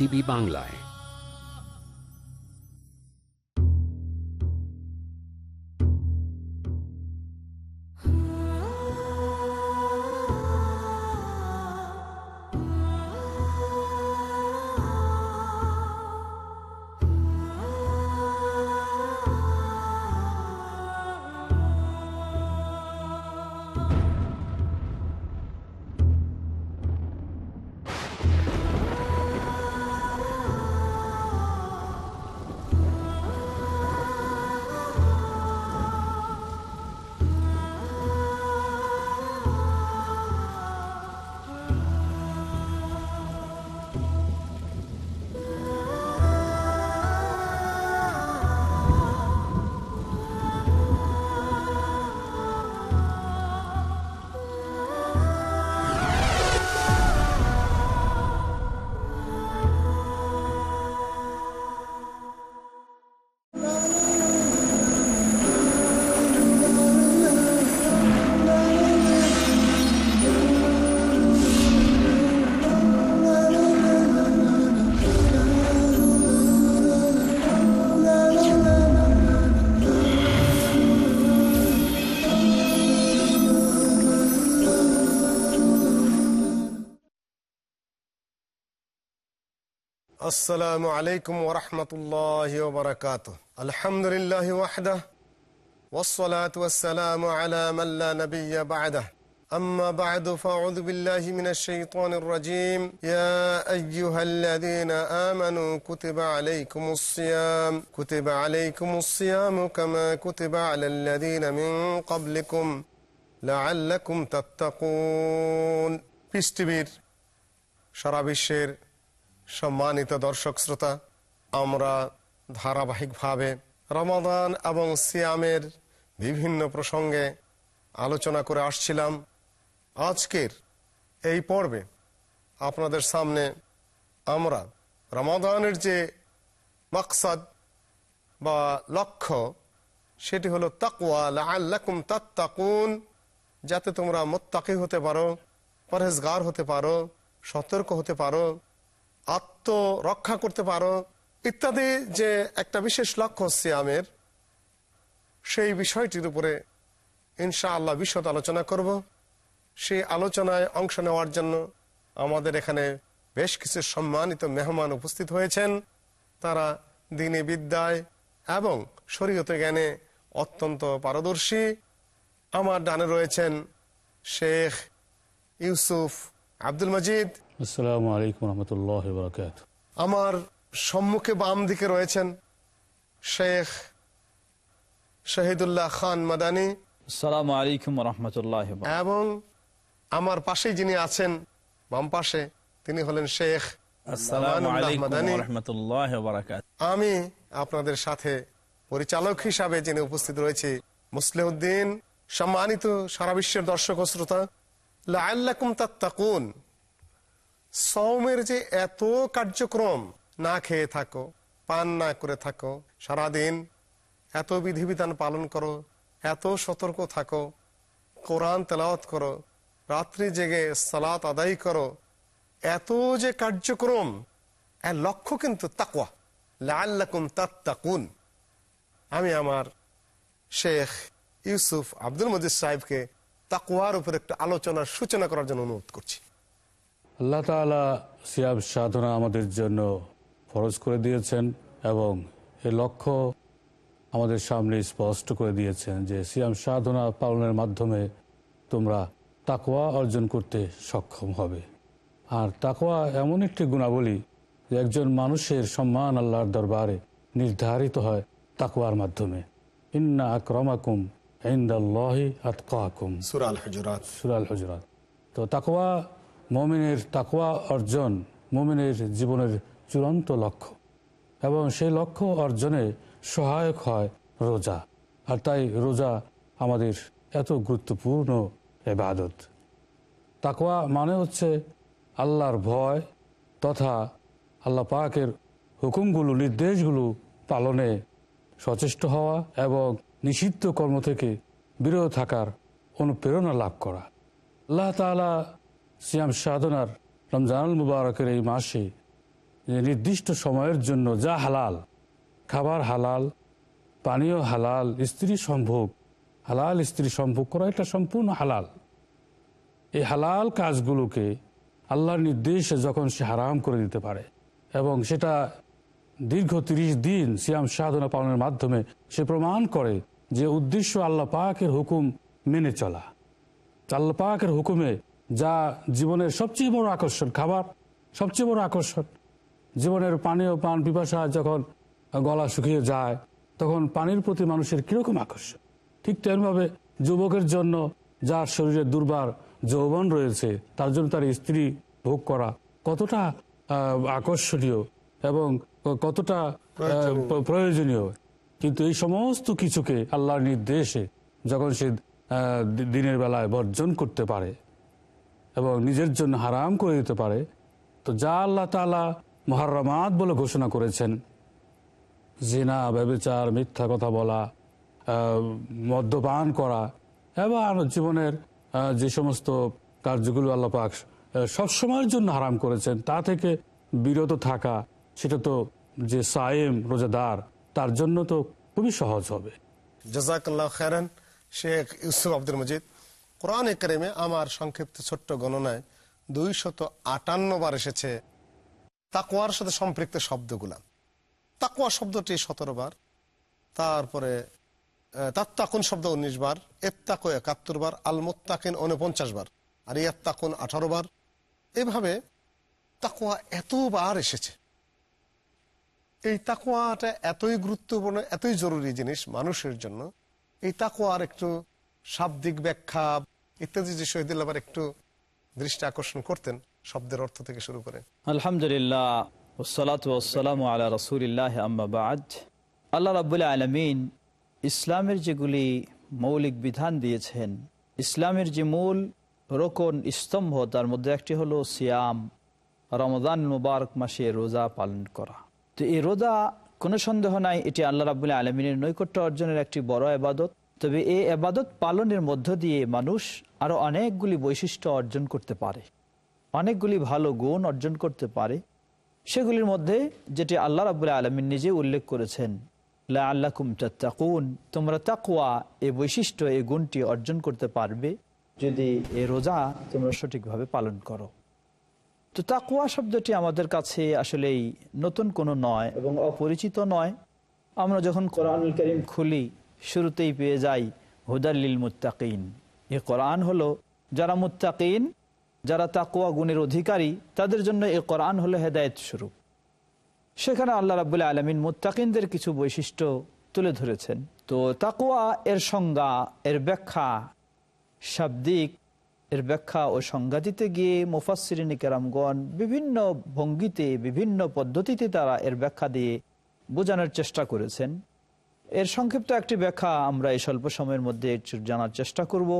TV বাংলায়। السلام عليكم ورحمة الله وبركاته. الحمد لله وحده والصلاة والسلام على من لا نبي بعده. أما بعد فأعوذ بالله من الشيطان الرجيم. يا أيها الذين آمنوا كتب عليكم الصيام. كتب عليكم الصيام كما كتب على الذين من قبلكم. لعلكم تتقون. في استبير شراب الشير. সম্মানিত দর্শক শ্রোতা, আমরা ধারাবাহিকভাবে রমাদান এবং সিয়ামের বিভিন্ন প্রসঙ্গে আলোচনা করে আসছিলাম। আজকের এই পর্বে আপনাদের সামনে আমরা রমাদানের যে মাকসাদ বা লক্ষ্য, সেটি হলো তাকুয়া লাল্লাকুম তাত্তাকুন, যাতে তোমরা মোত্তাকি হতে পারো, পরহেজগার হতে পারো, সতর্ক হতে পারো আত্মরক্ষা করতে পারো, ইত্যাদি যে একটা বিশেষ লক্ষ্য সিয়ামের, সেই বিষয়টির উপরে ইনশা আল্লাহ বিশদ আলোচনা করব। সেই আলোচনায় অংশ নেওয়ার জন্য আমাদের এখানে বেশ কিছু সম্মানিত মেহমান উপস্থিত হয়েছেন। তারা দিনে বিদ্যায় এবং শরীয়তে জ্ঞানে অত্যন্ত পারদর্শী। আমার ডানে রয়েছেন শেখ ইউসুফ আব্দুল মজিদ আসসালামু আলাইকুম রহমতুল্লাহ বরকাত। আমার সম্মুখে বাম দিকে রয়েছেন শেখ শহীদুল্লাহ খান মাদানী। আসসালামু আলাইকুম রহমতুল্লাহ এবং আমার পাশেই যিনি আছেন বাম পাশে তিনি হলেন শেখ আমি আপনাদের সাথে পরিচালক হিসাবে যিনি উপস্থিত রয়েছে মুসলিউদ্দিন সম্মানিত সারা বিশ্বের দর্শক ও শ্রোতা লাল্লাকুম তাত্তাকুন। সৌমের যে এত কার্যক্রম, না খেয়ে থাকো, পান না করে থাকো, সারাদিন এত বিধিবিধান পালন করো, এত সতর্ক থাকো, কোরআন তেলাওয়াত করো, রাত্রি জেগে সালাত আদায় করো, এত যে কার্যক্রম, এর লক্ষ্য কিন্তু তাকুয়া লাল্লাকুম তাত্তাকুন। আমি আমার শেখ ইউসুফ আব্দুল মজিদ সাহেবকে তাকুয়ার উপর একটু আলোচনার সূচনা করার জন্য অনুরোধ করছি। আল্লাহ তালা সিয়াব সাধনা আমাদের জন্য ফরজ করে দিয়েছেন এবং এ লক্ষ্য আমাদের সামনে স্পষ্ট করে দিয়েছেন যে সিয়াম সাধনা পালনের মাধ্যমে তোমরা তাকোয়া অর্জন করতে সক্ষম হবে। আর তাকোয়া এমন একটি গুণাবলী যে একজন মানুষের সম্মান আল্লাহর দরবারে নির্ধারিত হয় তাকোয়ার মাধ্যমে। ইন্না আক্রমাকুম ইন্দাল্লাহি আতকাকুম। সুরাল হজরাত সুরাল হজরাত তো তাকোয়া মমিনের তাকোয়া অর্জন মমিনের জীবনের চূড়ান্ত লক্ষ্য। এবং সেই লক্ষ্য অর্জনে সহায়ক হয় রোজা। আর তাই রোজা আমাদের এত গুরুত্বপূর্ণ এবাদত তাকোয়া মানে হচ্ছে আল্লাহর ভয় তথা আল্লাহ পাকের হুকুমগুলো, নির্দেশগুলো পালনে সচেষ্ট হওয়া এবং নিষিদ্ধ কর্ম থেকে বিরত থাকার অনুপ্রেরণা লাভ করা। আল্লাহ তালা সিয়াম সাধনার রমজানুল মুবারকের এই মাসে যে নির্দিষ্ট সময়ের জন্য যা হালাল, খাবার হালাল, পানীয় হালাল, স্ত্রী সম্ভোগ, হালাল স্ত্রী সম্ভোগ করা, এটা সম্পূর্ণ হালাল। এই হালাল কাজগুলোকে আল্লাহর নির্দেশে যখন সে হারাম করে দিতে পারে এবং সেটা দীর্ঘ তিরিশ দিন সিয়াম সাধনা পালনের মাধ্যমে সে প্রমাণ করে যে উদ্দেশ্য আল্লাহ পাকের হুকুম মেনে চলা। আল্লাহ পাকের হুকুমে যা জীবনের সবচেয়ে বড় আকর্ষণ খাবার সবচেয়ে বড় আকর্ষণ। জীবনের পানীয় পান পিপাসা যখন গলা শুকিয়ে যায় তখন পানির প্রতি মানুষের কীরকম আকর্ষণ? ঠিক তেমনভাবে যুবকের জন্য যার শরীরে দুর্বার যৌবন রয়েছে তার জন্য তার স্ত্রী ভোগ করা কতটা আকর্ষণীয় এবং কতটা প্রয়োজনীয়। কিন্তু এই সমস্ত কিছুকে আল্লাহর নির্দেশে যখন সে দিনের বেলায় বর্জন করতে পারে এবং নিজের জন্য হারাম করে দিতে পারে, তো যা আল্লাহ তালা মহারামাত বলে ঘোষণা করেছেন, জিনা, ব্যবচার, মিথ্যা কথা বলা মদ্যপান করা, এবং জীবনের যে সমস্ত কার্যগুলো আল্লাহ পাক সবসময়ের জন্য হারাম করেছেন, তা থেকে বিরত থাকা, সেটা তো যে সায়েম, রোজাদার, তার জন্য তো খুবই সহজ হবে। জাজাকাল্লাহ খেরান শেখ ইউসুফ আব্দুল মজিদ কোরআন কারিমে আমার সংক্ষিপ্ত ছোট্ট গণনায় দুই শত আটান্ন বার এসেছে তাকুয়ার সাথে সম্পৃক্ত শব্দগুলা। তাকুয়া শব্দটি সতেরো বার, তারপরে তাত্তাকুন শব্দ উনিশ বার, এত্তাকো একাত্তর বার আল মোত্তাকিন উনপঞ্চাশ বার আর ইয়াত্তাকুন আঠারো বার। এভাবে তাকুয়া এতবার এসেছে। এই তাকুয়াটা এতই গুরুত্বপূর্ণ, এতই জরুরি জিনিস মানুষের জন্য। এই তাকুয়ার একটু শাব্দিক ব্যাখ্যা ইত্যাদি যে শহীদুল্লাহ আবার একটু দৃষ্টি আকর্ষণ করতেন, শব্দের অর্থ থেকে শুরু করে। আলহামদুলিল্লাহ ওসালাত ওসালাম আলা রসুলিল্লাহ আম্মাবাদ আল্লাহ রাবুল আলমিন ইসলামের যেগুলি মৌলিক বিধান দিয়েছেন, ইসলামের যে মূল রোকন স্তম্ভ, তার মধ্যে একটি হলো সিয়াম, রমজান মুবারক মাসে রোজা পালন করা। তো এই রোজা কোনো সন্দেহ নাই, এটি আল্লাহ রাবুল্লাহ আলমিনের নৈকট্য অর্জনের একটি বড় আবাদত তবে এই আবাদত পালনের মধ্য দিয়ে মানুষ আরও অনেকগুলি বৈশিষ্ট্য অর্জন করতে পারে। অনেকগুলি ভালো গুণ অর্জন করতে পারে। সেগুলির মধ্যে যেটি আল্লাহ রাবুল্লাহ আলমিন নিজে উল্লেখ করেছেন, লা আল্লাহ তাকুন তোমরা তাকুয়া এই বৈশিষ্ট্য এই গুণটি অর্জন করতে পারবে যদি এ রোজা তোমরা সঠিকভাবে পালন করো। তো তাকুয়া শব্দটি আমাদের কাছে আসলেই নতুন কোনো নয় এবং অপরিচিত নয়। আমরা যখন কোরআনুল করিম খুলি শুরুতেই পেয়ে যাই হুদাল্লিল মুত্তাকিন। এ কোরআন হলো, যারা মুত্তাকিন, যারা তাকুয়া গুণের অধিকারী, তাদের জন্য এ কোরআন হলো হেদায়ত স্বরূপ। সেখানে আল্লাহ রাবুল্লাহ আলমিন মুত্তাকিনদের কিছু বৈশিষ্ট্য তুলে ধরেছেন। তো তাকুয়া এর সংজ্ঞা, এর ব্যাখ্যা শাব্দিক, এর ব্যাখ্যা ও সংজ্ঞা দিতে গিয়ে মুফাসরিন কেরামগণ বিভিন্ন ভঙ্গিতে, বিভিন্ন পদ্ধতিতে তারা এর ব্যাখ্যা দিয়ে বোঝানোর চেষ্টা করেছেন। এর সংক্ষিপ্ত একটি ব্যাখ্যা আমরা এই স্বল্প সময়ের মধ্যে জানার চেষ্টা করব।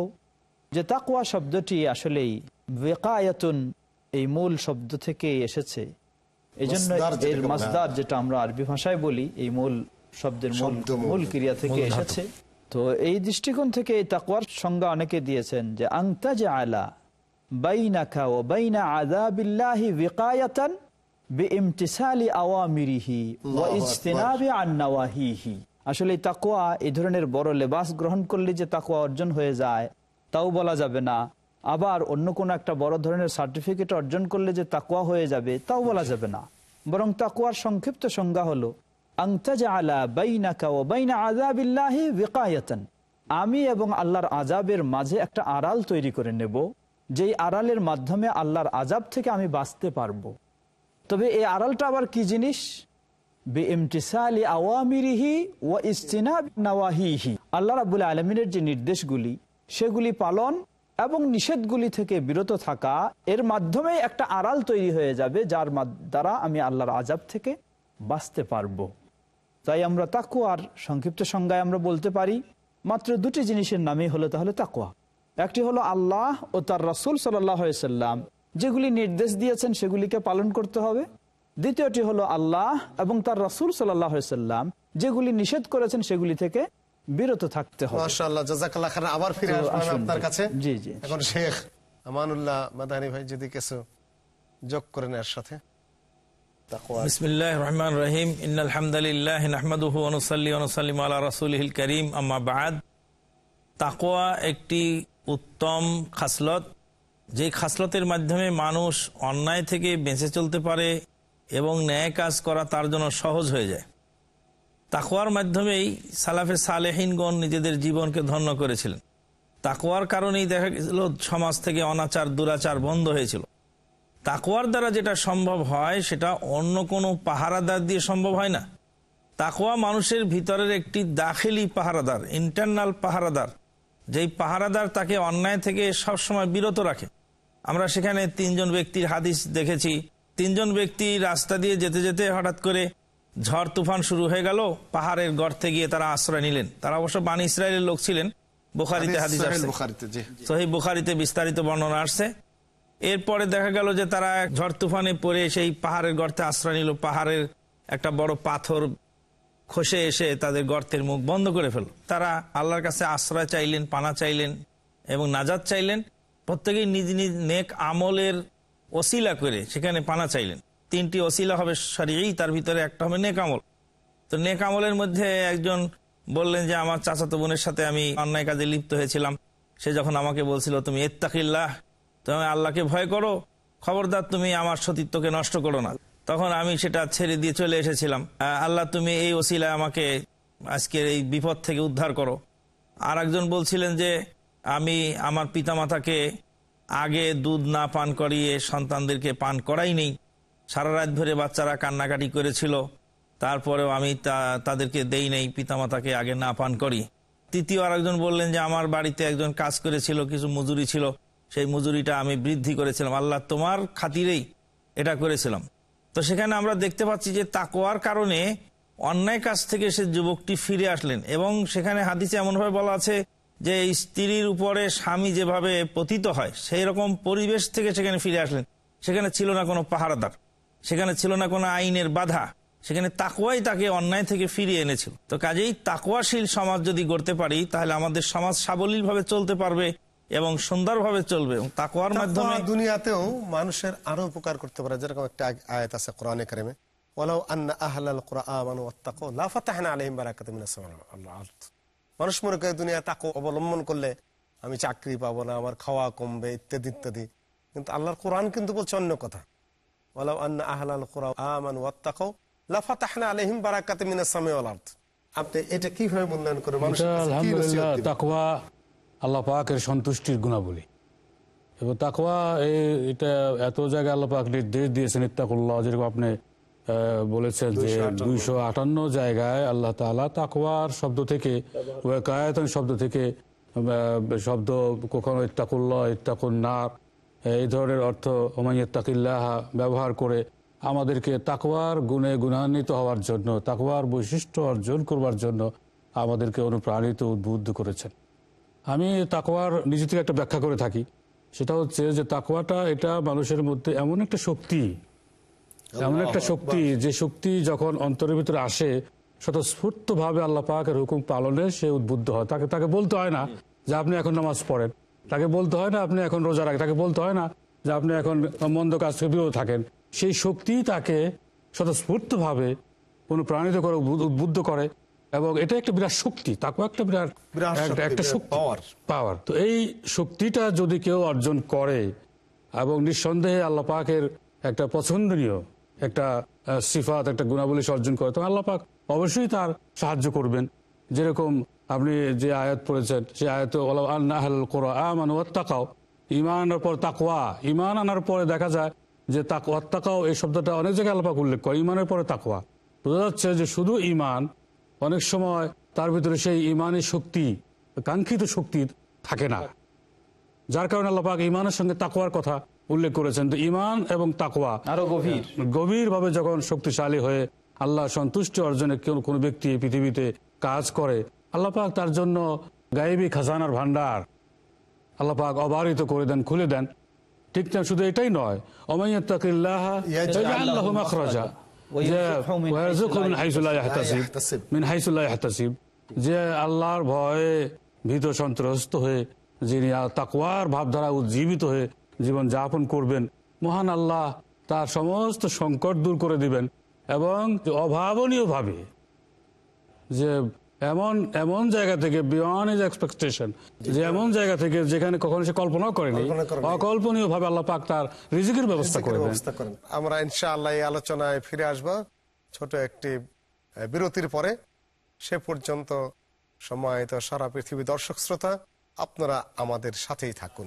যে তাকুয়া শব্দটি আসলেই বেকায়াতুন এই মূল শব্দ থেকে এসেছে। এই জন্য এর মাসদার যেটা আমরা আরবি ভাষায় বলি এই মূল শব্দের মূল মূল ক্রিয়া থেকে এসেছে। তো এই দৃষ্টিকোণ থেকে এই তাকওয়ার সংজ্ঞা অনেকে দিয়েছেন যে আংতা যে আলা বাইনাকা ও বাইনা আযাবিল্লাহি বিকায়াতান বিইমতিসালি আওয়ামিরিহি ওয়া ইজতিনাবি আন নাওয়াহিহি আসলে এই তাকওয়া, এই ধরনের বড় লেবাস গ্রহণ করলে যে তাকওয়া অর্জন হয়ে যায়, তাও বলা যাবে না। আবার অন্য কোনো একটা বড় ধরনের সার্টিফিকেট অর্জন করলে যে তাকোয়া হয়ে যাবে, তাও বলা যাবে না। বরং তাকওয়ার সংক্ষিপ্ত সংজ্ঞা হলো বিকায়াতান। আমি এবং আল্লাহর আজাবের মাঝে একটা আড়াল তৈরি করে নেব, যেই আড়ালের মাধ্যমে আল্লাহর আজাব থেকে আমি বাঁচতে পারব। তবে এই আড়ালটা আবার কি জিনিস? বেএমটিসালি আওয়ামিরিহি ওয়া ইস্তিনাব নাওয়াহিহি আল্লাহ রাবুল আলমিনের যে নির্দেশগুলি, সেগুলি পালন এবং নিষেধগুলি থেকে বিরত থাকা, এর মাধ্যমে একটা আড়াল তৈরি হয়ে যাবে, যার দ্বারা আমি আল্লাহর আজাব থেকে বাঁচতে পারব। তাই আমরা তাকুয়ার সংক্ষিপ্ত সংজ্ঞায় আমরা বলতে পারি, মাত্র দুটি জিনিসের নামই হলো তাহলে তাকুয়া একটি হলো আল্লাহ ও তার রাসুল সাল্লাম, যেগুলি নির্দেশ দিয়েছেন সেগুলিকে পালন করতে হবে। দ্বিতীয়টি হলো আল্লাহ এবং তার রাসুল সাল্লাম। যেগুলি নিষেধ করেছেন সেগুলি থেকে বিরত থাকতে হবে। মাশাআল্লাহ জাজাকাল্লাহ খান আবার ফিরে তো আসব আমি আসুন, আপনার কাছে। জি, জি। এখন শেখ আমানুল্লাহ মাদানী ভাই যদি কিছু যোগ করেন এর সাথে। তাকওয়া বিসমিল্লাহ রহমান রহিম। ইনালহামদুলিল্লাহ নাহমাদুহু অনুসাল্লি অনুসাল্লিম আলা রাসুলহিল করিম। আম্মা বাদ। তাকোয়া একটি উত্তম খাসলত। যে খাসলতের মাধ্যমে মানুষ অন্যায় থেকে বেঁচে চলতে পারে এবং ন্যায় কাজ করা তার জন্য সহজ হয়ে যায়। তাকোয়ার মাধ্যমেই সালাফে সালেহিনগণ নিজেদের জীবনকে ধন্য করেছিলেন। তাকোয়ার কারণেই দেখা গেছিল সমাজ থেকে অনাচার, দুরাচার বন্ধ হয়েছিল। তাকোয়ার দ্বারা যেটা সম্ভব হয়, সেটা অন্য কোনো পাহারাদার দিয়ে সম্ভব হয় না। তাকোয়া মানুষের ভিতরের একটি দাখিলি পাহারাদার, ইন্টারনাল পাহারাদার, যেই পাহারাদার তাকে অন্যায় থেকে সবসময় বিরত রাখে। আমরা সেখানে তিনজন ব্যক্তির হাদিস দেখেছি তিনজন ব্যক্তি রাস্তা দিয়ে যেতে যেতে হঠাৎ করে ঝড় তুফান শুরু হয়ে গেল পাহাড়ের গর্তে গিয়ে তারা আশ্রয় নিলেন। তারা অবশ্য বানি ইসরায়েলের লোক ছিলেন বোখারিতে হাদিস সহি বুখারিতে বিস্তারিত বর্ণনা আসছে। এরপরে দেখা গেল যে তারা ঝড় তুফানে পড়ে সেই পাহাড়ের গর্তে আশ্রয় নিল। পাহাড়ের একটা বড় পাথর খসে এসে তাদের গর্তের মুখ বন্ধ করে ফেল তারা আল্লাহর কাছে আশ্রয় চাইলেন পানা চাইলেন এবং নাজাদ চাইলেন। প্রত্যেকেই নিজ নিজ নেক আমলের ওসিলা করে, সেখানে পানা চাইলেন। তিনটি অসিলা হবে সারিয়েই তার ভিতরে একটা হবে নেকামল। তো নেক আমলের মধ্যে একজন বললেন যে, আমার চাচাতো বোনের সাথে আমি অন্যায় কাজে লিপ্ত হয়েছিলাম। সে যখন আমাকে বলছিল, তুমি এত্তাকিল্লাহ, তুমি আল্লাহকে ভয় করো, খবরদার তুমি আমার সতীত্বকে নষ্ট করো না। তখন আমি সেটা ছেড়ে দিয়ে চলে এসেছিলাম। আল্লাহ, তুমি এই ওসিলায় আমাকে আজকের এই বিপদ থেকে উদ্ধার করো। আর একজন বলছিলেন যে, আমি আমার পিতামাতাকে আগে দুধ না পান করিয়ে সন্তানদেরকে পান করাই নেই। সারা রাত ধরে বাচ্চারা কান্নাকাটি করেছিল। তারপরেও আমি তা- তাদেরকে দেই নেই, পিতামাতাকে আগে না পান করি। তৃতীয় আরেকজন বললেন যে, আমার বাড়িতে একজন কাজ করেছিল, কিছু মজুরি ছিল। সেই মজুরিটা আমি বৃদ্ধি করেছিলাম। আল্লাহ তোমার খাতিরেই এটা করেছিলাম। তো সেখানে আমরা দেখতে পাচ্ছি যে তাকোয়ার কারণে অন্যায় কাজ থেকে সে যুবকটি ফিরে আসলেন এবং সেখানে হাদিসে এমনভাবে বলা আছে যে স্ত্রীর উপরে স্বামী যেভাবে পতিত হয় সেই রকম পরিবেশ থেকে সেখানে ফিরে আসলেন। সেখানে ছিল না কোনো পাহারাদার সেখানে ছিল না কোনো আইনের বাধা সেখানে তাকুয়াই তাকে অন্যায় থেকে ফিরিয়ে এনেছিল। তো কাজেই তাকুয়াশীল সমাজ যদি গড়তে পারি তাহলে আমাদের সমাজ সাবলীল ভাবে চলতে পারবে এবং সুন্দরভাবে চলবে এবং তাকুয়ার মাধ্যমে দুনিয়াতেও মানুষের আরও উপকার করতে পারে যেরকম একটা আয়- আয়াত আছে কোরআনে কারিমে ওয়ালাউ আন্না আহলাল কুরআন লা ফাতাহনা আলাইহিম আরদ। মানুষ মনে করে দুনিয়া তাকু অবলম্বন করলে আমি চাকরি পাবো না আমার খাওয়া কমবে ইত্যাদি ইত্যাদি। কিন্তু আল্লাহর কোরআন কিন্তু বলছে অন্য কথা। আন্না আহলাল কুরআন আমানু ওয়াত্তাকু আপনি এটা কীভাবে মূল্যায়ন করে মানুষের এটা আলহামদুলিল্লাহ তাকওয়া আল্লাহ পাকের সন্তুষ্টির গুণাবলী। এবং তাকওয়া এ- এটা এত জায়গায় আল্লাহ পাক নির্দেশ দিয়েছেন ইত্তাকুল্লাহ যেরকম আপনি বলেছেন যে দুইশো আটান্ন। জায়গায় আল্লাহ তাআলা তাকওয়ার শব্দ থেকে ওয়াকায়াতন শব্দ থেকে শব্দ কখনো ইত্তাকুল্লাহ ইত্তাকুন নার এই ধরনের অর্থ ওমাইয়াত্তাকিল্লাহ ব্যবহার করে আমাদেরকে তাকওয়ার গুণে গুণান্বিত হওয়ার জন্য তাকওয়ার বৈশিষ্ট্য অর্জন করবার জন্য আমাদেরকে অনুপ্রাণিত উদ্বুদ্ধ করেছেন। আমি তাকওয়ার নিজে থেকে একটা ব্যাখ্যা করে থাকি। সেটা হচ্ছে যে তাকওয়াটা এটা মানুষের মধ্যে এমন একটা শক্তি এমন একটা শক্তি যে শক্তি যখন অন্তরের ভিতরে আসে স্বতঃস্ফূর্ত ভাবে আল্লাহ পাকের হুকুম পালনে সে উদ্বুদ্ধ হয়। তাকে তাকে বলতে হয় না যে আপনি এখন নামাজ পড়েন। তাকে বলতে হয় না আপনি এখন রোজা রাখেন। তাকে বলতে হয় না যে আপনি এখন মন্দ কাজ থেকে বিরত থাকেন। সেই শক্তি তাকে স্বতঃস্ফূর্ত ভাবে অনুপ্রাণিত করে উদ্বুদ্ধ- করে এবং এটা একটা বিরাট শক্তি তাকেও একটা বিরাট একটা- শক্তি। পাওয়ার তো এই শক্তিটা যদি কেউ অর্জন করে এবং নিঃসন্দেহে আল্লাহ পাকের একটা পছন্দনীয় একটা সিফাত, একটা গুণাবলী সে অর্জন করে তখন আল্লাহ পাক অবশ্যই তার সাহায্য করবেন। যেরকম আপনি যে আয়াত পড়েছেন সেই আয়াত ওয়াত্তাকাও ইমান আনার পর তাকওয়া ইমান আনার পরে দেখা যায় যে তাক ওয়াত্তাকাও এই শব্দটা অনেক জায়গায় আল্লাহ পাক উল্লেখ করে ইমানের পরে তাকওয়া। বোঝা যাচ্ছে যে শুধু ইমান অনেক সময় তার ভিতরে সেই ইমানের শক্তি, কাঙ্ক্ষিত শক্তি থাকে না। যার কারণে আল্লাহ পাক ইমানের সঙ্গে তাকওয়ার কথা উল্লেখ করেছেন তো ইমান এবং তাকওয়া। আরও গভীর। গভীরভাবে যখন শক্তিশালী হয়ে আল্লাহ সন্তুষ্টি অর্জনে কেউ কোনো ব্যক্তি পৃথিবীতে কাজ করে আল্লাহ পাক তার জন্য গায়েবী খাজানার ভান্ডার আল্লাহ পাক অবারিত করে দেন খুলে দেন। ঠিক না শুধু এটাই নয় যে আল্লাহর ভয়ে ভীত সন্ত্রস্ত হয়ে যিনি তাকওয়ার ভাবধারা উজ্জীবিত হয়ে জীবন যাপন করবেন। মহান আল্লাহ তার সমস্ত সংকট দূর করে দিবেন এবং অভাবনীয়ভাবে যে এমন এমন জায়গা থেকে বিয়ন্ড ইজ এক্সপেকটেশন যে এমন জায়গা থেকে যেখানে কখনো সে কল্পনা করেনি কল্পনা অকল্পনীয় ভাবে আল্লাহ পাক তার রিজিকের ব্যবস্থা করেন। আমরা ইনশাআল্লাহ এই আলোচনায় ফিরে আসব। ছোট একটি বিরতির পরে সে পর্যন্ত সম্মানিত সারা পৃথিবী দর্শক শ্রোতা আপনারা আমাদের সাথেই থাকুন।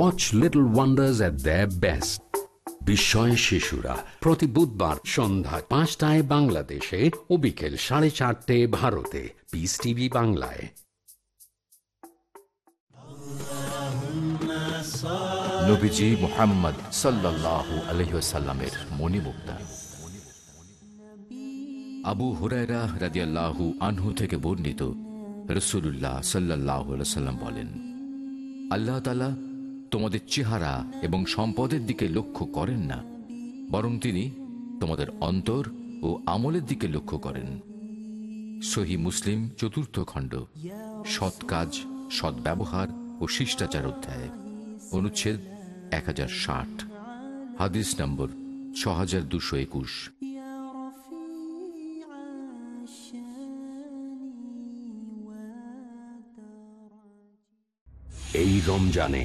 Watch Little Wonders at their best. বিস্ময় শিশুরা প্রতি বুধবার সন্ধ্যা পাঁচটায় বাংলাদেশে ও বিকেল সাড়ে চারটে ভারতে। পিস টিভি বাংলায়। নবীজি মোহাম্মদ সাল্লাল্লাহু আলহিসাল্লামের মণিমুক্তা। আবু হুরায়রা রাদিয়াল্লাহু আনহু থেকে বর্ণিত রসুল্লাহ সাল্লাহ সাল্লাম বলেন, আল্লাহ তালা তোমাদের চেহারা এবং সম্পদের দিকে লক্ষ্য করেন না, বরং তিনি তোমাদের অন্তর ও আমলের দিকে লক্ষ্য করেন। সহি মুসলিম চতুর্থ খণ্ড, সৎ কাজ, সৎ ব্যবহার ও শিষ্টাচার অধ্যায়, অনুচ্ছেদ এক হাজার ষাট, হাদিস নম্বর ছ হাজার দুশো একুশ। এই রমজানে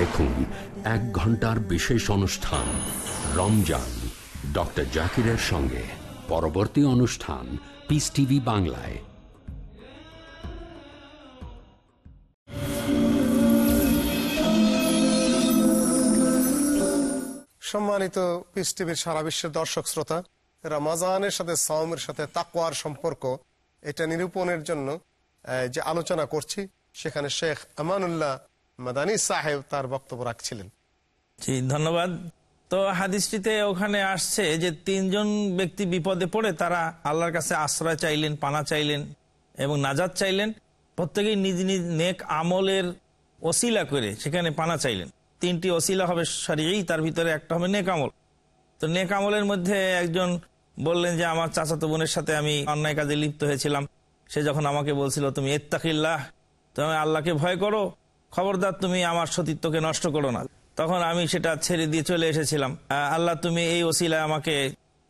দেখুন এক ঘণ্টার বিশেষ অনুষ্ঠান, রমজান। ডক্টর জাকিরের সঙ্গে পরবর্তী অনুষ্ঠান পিস টিভি বাংলায়। সম্মানিত পিস টিভির সারা বিশ্বের দর্শক শ্রোতা, রামাজানের সাথে সাওমের সাথে তাকওয়ার সম্পর্ক, এটা নিরূপণের জন্য যে আলোচনা করছি, সেখানে শেখ আমানুল্লাহ মাদানী সাহেব তার বক্তব্য রাখছিলেন। জি, ধন্যবাদ। তো হাদিসটিতে ওখানে আসছে যে তিনজন ব্যক্তি বিপদে পড়ে তারা আল্লাহর কাছে আশ্রয় চাইলেন, পানা চাইলেন এবং নাজাদ চাইলেন। প্রত্যেকেই নিজ নিজ নেক আমলের ওসিলা করে সেখানে পানা চাইলেন। তিনটি ওসিলা হবে সারিয়েই তার ভিতরে একটা হবে নেক আমল। তো নেক আমলের মধ্যে একজন বললেন যে, আমার চাচাতো বোনের সাথে আমি অন্যায় কাজে লিপ্ত হয়েছিলাম। সে যখন আমাকে বলছিল, তুমি এত্তাকিল্লাহ, তুমি আল্লাহকে ভয় করো খবরদার তুমি আমার সতীত্বকে নষ্ট করো না। তখন আমি সেটা ছেড়ে দিয়ে চলে এসেছিলাম। আল্লাহ তুমি এই ওসিলায় আমাকে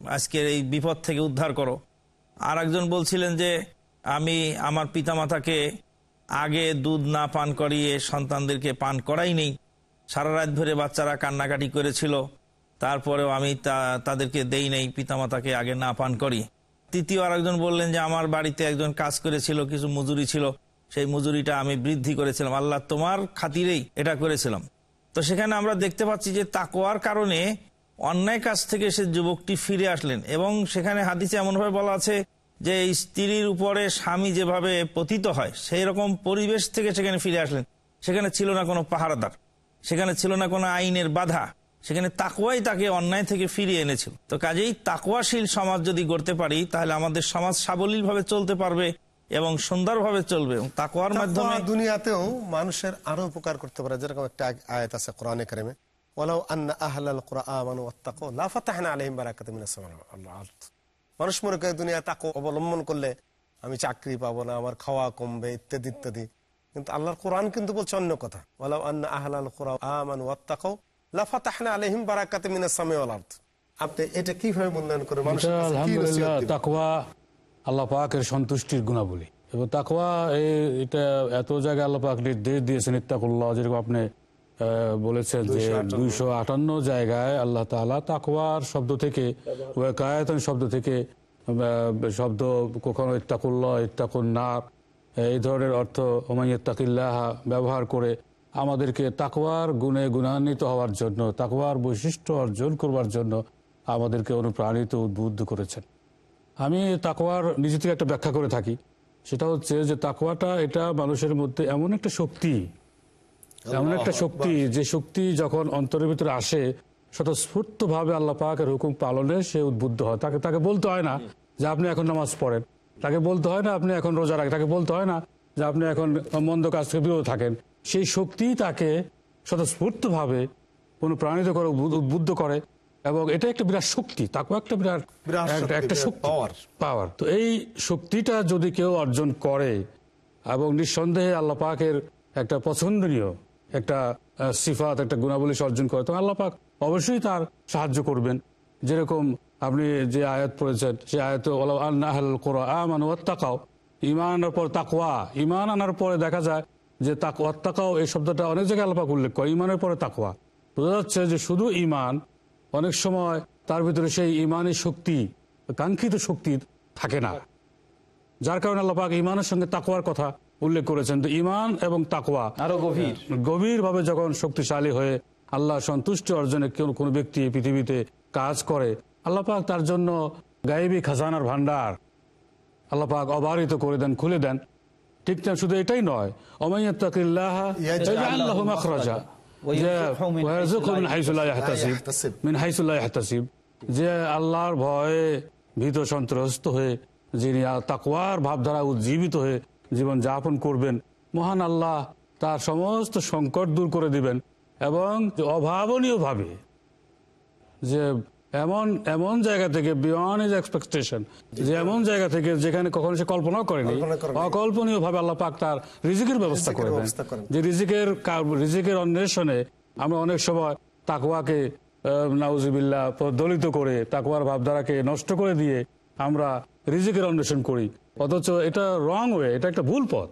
আজকের এই বিপদ থেকে উদ্ধার করো। আর একজন বলছিলেন যে, আমি আমার পিতামাতাকে আগে দুধ না পান করিয়ে সন্তানদেরকে পান করাই নেই সারা রাত ধরে বাচ্চারা কান্নাকাটি করেছিল। তারপরেও আমি তা, তাদেরকে দেই নেই, পিতামাতাকে আগে না পান করি। তৃতীয় আরেকজন বললেন যে, আমার বাড়িতে একজন কাজ করেছিল, কিছু মজুরি ছিল। সেই মজুরিটা আমি বৃদ্ধি করেছিলাম। আল্লাহ তোমার খাতিরেই এটা করেছিলাম। তো সেখানে আমরা দেখতে পাচ্ছি যে তাকোয়ার কারণে অন্যায় কাজ থেকে সে যুবকটি ফিরে আসলেন এবং সেখানে হাদিসে এমনভাবে বলা আছে যে স্ত্রীর উপরে স্বামী যেভাবে পতিত হয় সেই রকম পরিবেশ থেকে সেখানে ফিরে আসলেন। সেখানে ছিল না কোনো পাহারাদার, সেখানে ছিল না কোনো আইনের বাধা, সেখানে তাকুয়াই তাকে অন্যায় থেকে ফিরিয়ে এনেছিল। তো কাজেই তাকুয়াশীল সমাজ যদি গড়তে পারি, তাহলে আমাদের সমাজ সাবলীলভাবে চলতে পারবে। এবং সুন্দরভাবে চলবে। তাকওয়ার মাধ্যমে দুনিয়াতেও মানুষের আরও উপকার করতে পারে। যেরকম একটা আয়াত আছে কোরআনে কারিমে ওয়ালাউ আন্না আহলাল কুরআন ওয়াত্তাকু লা ফাতাহনা আলাইহিম বারাকাতাম মিনাস সামাই ওয়াল আরদ। মানুষ মনে করে দুনিয়া তাকওয়া অবলম্বন করলে আমি চাকরি পাবো না আমার খাওয়া কমবে ইত্যাদি ইত্যাদি। কিন্তু আল্লাহর কোরআন কিন্তু বলছে অন্য কথা। ওয়ালাউ আন্না আহলাল কুরআন আমানু ওয়াত্তাকু লা ফাতাহনা আলাইহিম বারাকাতাম মিনাস সামাই ওয়াল আরদ। আপনি এটা কীভাবে মূল্যায়ন করে এটা মানুষের কাছে কি আলহামদুলিল্লাহ? তাকওয়া আল্লাহ পাকের সন্তুষ্টির গুণাবলী। এবং তাকওয়া এই- এটা এত জায়গায় আল্লাহ পাক নির্দেশ দিয়েছেন ইত্তাকুল্লাহ যেরকম আপনি বলেছেন যে দুইশো আটান্ন। জায়গায় আল্লাহ তাআলা তাকওয়ার শব্দ থেকে ওয়াকায়াতন শব্দ থেকে শব্দ কখনো ইত্তাকুল্লাহ ইত্তাকুন নার এই ধরনের অর্থ ওমাইয়াত্তাকিল্লাহ ব্যবহার করে আমাদেরকে তাকওয়ার গুণে গুণান্বিত হওয়ার জন্য তাকওয়ার বৈশিষ্ট্য অর্জন করবার জন্য আমাদেরকে অনুপ্রাণিত উদ্বুদ্ধ করেছেন। আমি তাকোয়ার নিজে থেকে একটা ব্যাখ্যা করে থাকি। সেটা হচ্ছে যে তাকোয়াটা এটা মানুষের মধ্যে এমন একটা শক্তি এমন একটা শক্তি যে শক্তি যখন অন্তরের ভিতরে আসে স্বতঃস্ফূর্ত ভাবে আল্লাহ পাকের হুকুম পালনে সে উদ্বুদ্ধ হয়। তাকে তাকে বলতে হয় না যে আপনি এখন নামাজ পড়েন। তাকে বলতে হয় না আপনি এখন রোজা রাখেন। তাকে বলতে হয় না যে আপনি এখন মন্দ কাজ থেকে বিরত থাকেন। সেই শক্তি তাকে স্বতঃস্ফূর্ত ভাবে অনুপ্রাণিত করে উদ্বুদ্ধ করে। এবং এটা একটা বিরাট শক্তি তাকে একটা বিরাট একটা- শক্তি, power। পাওয়ার তো এই শক্তিটা যদি কেউ অর্জন করে এবং নিঃসন্দেহে আল্লাহ পাকের একটা পছন্দনীয় একটা সিফাত একটা গুণাবলী অর্জন করে তো আল্লাহ পাক অবশ্যই তার সাহায্য করবেন। যেরকম আপনি যে আয়াত পড়েছেন সে আয়াত তাকাও ইমান আনার পর তাকওয়া ইমান আনার পরে দেখা যায় যে তাকওয়া তাকাও এই শব্দটা অনেক জায়গায় আল্লাহ পাক উল্লেখ করে ইমানের পরে তাকওয়া। বোঝা যাচ্ছে যে শুধু ইমান অনেক সময় তার ভিতরে সেই ইমানের শক্তি কাঙ্ক্ষিত শক্তি থাকে না। যার কারণে আল্লাহ পাক ইমানের সঙ্গে তাকওয়ার কথা উল্লেখ করেছেন। তো ইমান এবং তাকওয়া আরও গভীর। গভীর ভাবে যখন শক্তিশালী হয়ে আল্লাহ সন্তুষ্টি অর্জনে কেউ কোনো ব্যক্তি এই পৃথিবীতে কাজ করে আল্লাহ পাক তার জন্য গায়েবী খাজানার ভান্ডার আল্লাহ পাক অবারিত করে দেন খুলে দেন। ঠিক না শুধু এটাই নয় অমাইয়াত্তাকিল্লাহ মিন হাইসু লা ইয়াহতাসিব ইয়াহতাসিব। মিন হাইসু লা ইয়াহতাসিব যে আল্লাহর ভয়ে ভীত সন্ত্রস্ত হয়ে যিনি তাকওয়ার ভাবধারা উজ্জীবিত হয়ে জীবন যাপন করবেন মহান আল্লাহ তার সমস্ত সংকট দূর করে দিবেন এবং অভাবনীয়ভাবে যে এমন এমন জায়গা থেকে বিয়ন্ড ইজ এক্সপেকটেশন যে এমন জায়গা থেকে যেখানে কখনো সে কল্পনাও করেনি কল্পনা করেনি। অকল্পনীয় ভাবে আল্লাহ পাক তার রিজিকের ব্যবস্থা করে দেন যে রিজিকের রিজিকের অন্বেষণে আমরা অনেক সময় তাকুয়াকে নাউজিবিল্লা দলিত করে তাকুয়ার ভাবধারাকে নষ্ট করে দিয়ে আমরা রিজিকের অন্বেষণ করি। অথচ এটা রং ওয়ে এটা একটা ভুল পথ।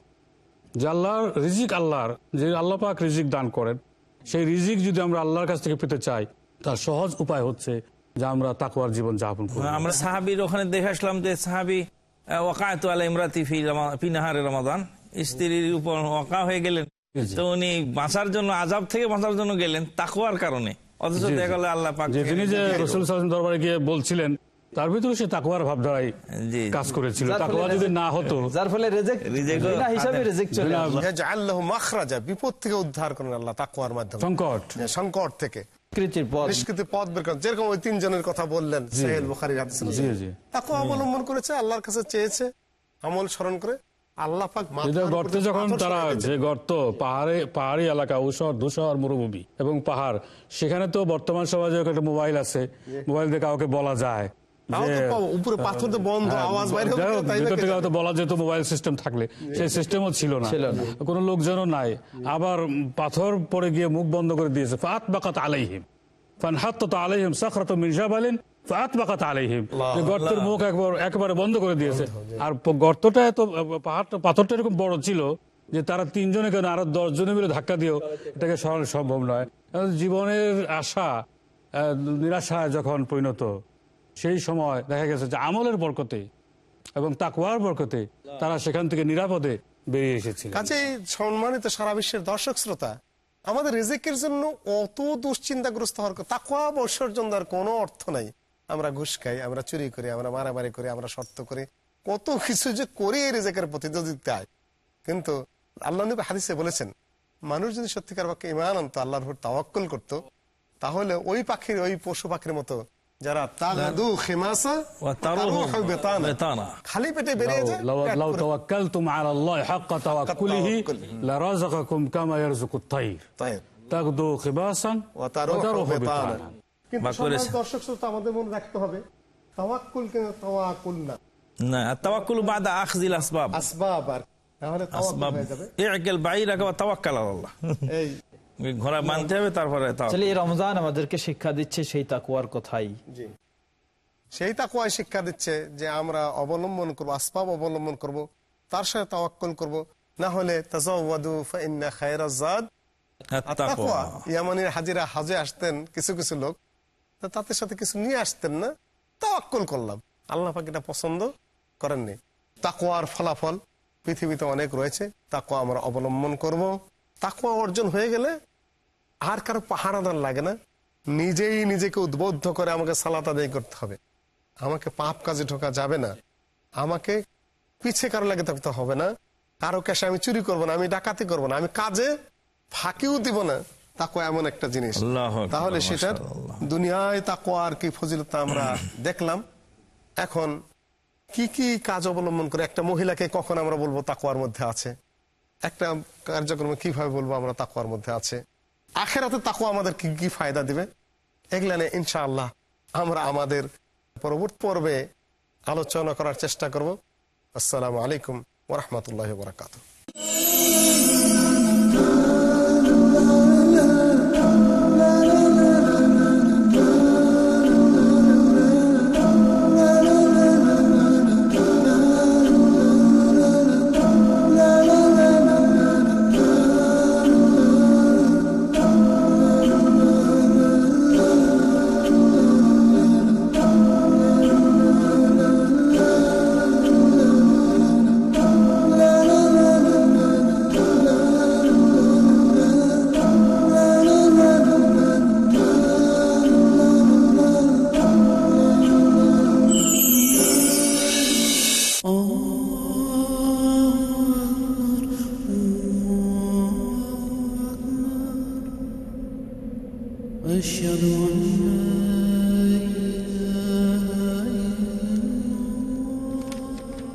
যে আল্লাহর রিজিক আল্লাহর যে আল্লাহ পাক রিজিক দান করেন সেই রিজিক যদি আমরা আল্লাহর কাছ থেকে পেতে চাই তার সহজ উপায় হচ্ছে যে আমরা তাকুয়ার জীবন যাপন করি। আমরা সাহাবির ওখানে দেখে আসলাম যে সাহাবি ওকায়ত আলা ইমরাতি ফি রামা- ফি নাহারে রমাদান। স্ত্রীর উপর ওকা হয়ে গেলেন। তো উনি বাঁচার জন্য আজাব থেকে বাঁচার জন্য গেলেন তাকুয়ার কারণে। অথচ। দেখা গেল আল্লাহ পাক যে তিনি যে রসুল দরবারে গিয়ে বলছিলেন তার ভিতরে সে তাকুয়ার ভাবধারাই জি। কাজ করেছিল। তাকুয়া যদি না হতো যার ফলে বিপদ থেকে উদ্ধার করেন আল্লাহ তাকওয়ার মাধ্যমে। সংকট। সংকট থেকে। পথ। বের করেন। যেরকম ওই তিনজনের কথা বললেন সাহেল বুখারীর হাদিস জি, জি। তাকওয়া অবলম্বন করেছে আল্লাহর কাছে চেয়েছে। আমল স্মরণ করে আল্লাহ পাক এটা মাথার উপর গর্তে যখন তারা যে গর্ত পাহাড়ে পাহাড়ি এলাকা ঊষর ধূসর মরুভূমি এবং পাহাড় সেখানে তো বর্তমান সমাজে একটা মোবাইল আছে। মোবাইল দিয়ে কাউকে বলা যায়। উপরে পাথর তো বন্ধ হ্যাঁ, আওয়াজ বাইরে ভেতর থেকে হয়তো বলা যেত মোবাইল সিস্টেম থাকলে সেই সিস্টেমও ছিল না। কোনো লোকজনও নাই। আবার পাথর পড়ে গিয়ে মুখ বন্ধ করে দিয়েছে ফাত বাকাত আলাইহিম। ফানহাত্তাত আলাইহিম সাখরাত মিন জাবালিন ফাত বাকাত আলাইহিম গর্তের মুখ একবার একেবারে বন্ধ করে দিয়েছে। আর গর্তটা এত পাহাড়টা পাথরটা এরকম বড় ছিল যে তারা তিনজনে কেন আরও দশ জনে মিলে ধাক্কা দিয়েও এটাকে সরানো সম্ভব নয়। জীবনের আশা আহ, নিরাশায় যখন পরিণত সেই সময় দেখা গেছে যে আমলের বরকতে এবং তাকওয়ার বরকতে তারা সেখান থেকে নিরাপদে বেরিয়ে এসেছিল। কাজেই সম্মানিত সারা বিশ্বের দর্শক শ্রোতা, আমাদের রিজিকের জন্য অত দুশ্চিন্তাগ্রস্ত হওয়ার কথা- তাকওয়া বৈসর্জন দেওয়ার কোনো অর্থ নাই। আমরা ঘুষ খাই, আমরা চুরি করি, আমরা মারামারি করি, আমরা শর্ত করি, কত কিছু যে করি রিজিকের প্রতিযোগিতায় কিন্তু আল্লাহ নবী হাদিসে বলেছেন, মানুষ যদি সত্যিকার পক্ষে ইমান আনতো, আল্লাহর তাওয়াক্কুল করতো, তাহলে ওই পাখির, ওই পশু পাখির মতো যারা তাগাদু খিমাসা ওয়া তারুহু তারুহু বিতানা। বিতানা। খালি পেটে বেরিয়ে لو, যায় لو, পেট لو পুরো- توكلتم على الله حق توكله لرزقكم كما يرزق الطير طيب। تغدو خباسا وتروح وتروح بطانا। بطانا কিন্তু ভাগ সম্মানিত করেছে। দর্শক শ্রোতা আমাদের মনে রাখতে হবে তাওয়াক্কুল কিন্তু তাওয়াক্কুল না না তাওয়াক্কুল বাদা আখজিল আসবাব আসবাব আর তাহলে তাওয়াক্কুল আসবাব হয়ে যাবে ইআকিল বাইরাকা ওয়া তাওয়াক্কাল আলাল্লাহ এই ঘোড়া বানতে হবে তারপরে এই রমজান আমাদেরকে শিক্ষা দিচ্ছে সেই তাকুয়ার কথাই। সেই তাকুয়ায় শিক্ষা দিচ্ছে যে আমরা অবলম্বন করব আসবাব অবলম্বন করব তার সাথে তাওয়াক্কুল করব। না হলে। ইয়ামানির হাজিরা হাজে আসতেন কিছু কিছু লোক। তা তাদের সাথে কিছু নিয়ে আসতেন না তাওয়াক্কুল করলাম। আল্লাহ পাক এটা পছন্দ করেননি। তাকোয়ার ফলাফল পৃথিবীতে অনেক রয়েছে তাকোয়া আমরা অবলম্বন করব। তাকোয়া অর্জন হয়ে গেলে আর কারও পাহারাদার লাগে না। নিজেই নিজেকে উদ্বুদ্ধ করে আমাকে সালাত আদায় করতে হবে। আমাকে পাপ কাজে ঢোকা যাবে না। আমাকে পিছে কারও লাগে থাকতে হবে না। কারও ক্যাশে আমি চুরি করব না আমি ডাকাতি করব না আমি কাজে ফাঁকিও দিব না। তাকো এমন একটা জিনিস। তাহলে সেটার দুনিয়ায় তাকো আর কি ফজিলতা আমরা দেখলাম। এখন কি কি কাজ অবলম্বন করে একটা মহিলাকে কখন আমরা বলব তাকুয়ার মধ্যে আছে? একটা কার্যক্রম কীভাবে বলব আমরা তাকুয়ার মধ্যে আছে। আখেরাতে তাকুয়া আমাদের কি কি ফায়দা দিবে? এগুলা নিয়ে ইনশাআল্লাহ আমরা আমাদের পরবর্তী পর্বে আলোচনা করার চেষ্টা করব। আসসালামু আলাইকুম ওরহমতুল্লাহ বরাকাত أشهد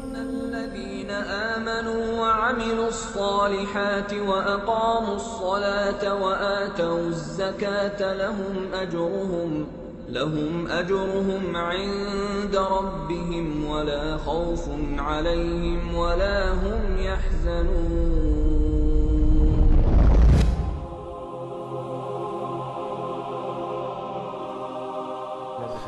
أن الذين آمنوا وعملوا الصالحات وأقاموا الصلاة وآتوا الزكاة لهم أجرهم لهم أجرهم عند ربهم ولا خوف عليهم ولا هم يحزنون.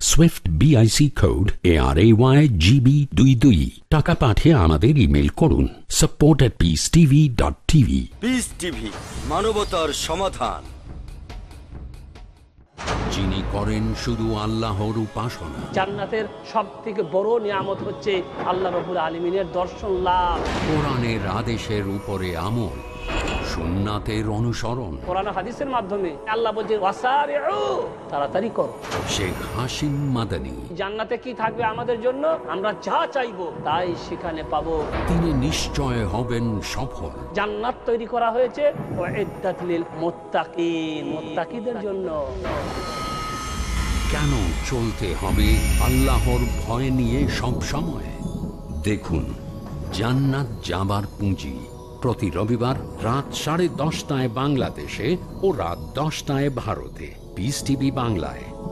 swift BIC code A R A Y GB দুই দুই টাকা পাঠিয়ে আমাদের ইমেল করুন support at Peace TV dot TV Peace TV মানবতার সমাধান। যিনি করেন শুধু আল্লাহর উপাসনা। জান্নাতের সব থেকে বড় নিয়ামত হচ্ছে আল্লাহ রবুল আলমিনের দর্শন লাভ। কোরআনের আদেশের উপরে আমল। সুন্নাতের অনুসরণ। কোরআন হাদিসের মাধ্যমে আল্লাহ বলছে "ওয়াসারি'ু", তাড়াতাড়ি করো। শেখ হাসিম মাদানী। জান্নাতে কি থাকবে আমাদের জন্য? আমরা যা চাইব তাই সেখানে পাবো। তিনি নিশ্চয় হবেন সফল। জান্নাত তৈরি করা হয়েছে ওয়াইদ্দাত লিল মুত্তাকিন মুত্তাকিদের জন্য। কেন চলতে হবে আল্লাহর ভয় নিয়ে সব সময়? দেখুন জান্নাত যাবার পুঁজি। প্রতি রবিবার রাত সাড়ে দশটায় বাংলাদেশে ও রাত দশটায় ভারতে। পিস টিভি বাংলায়।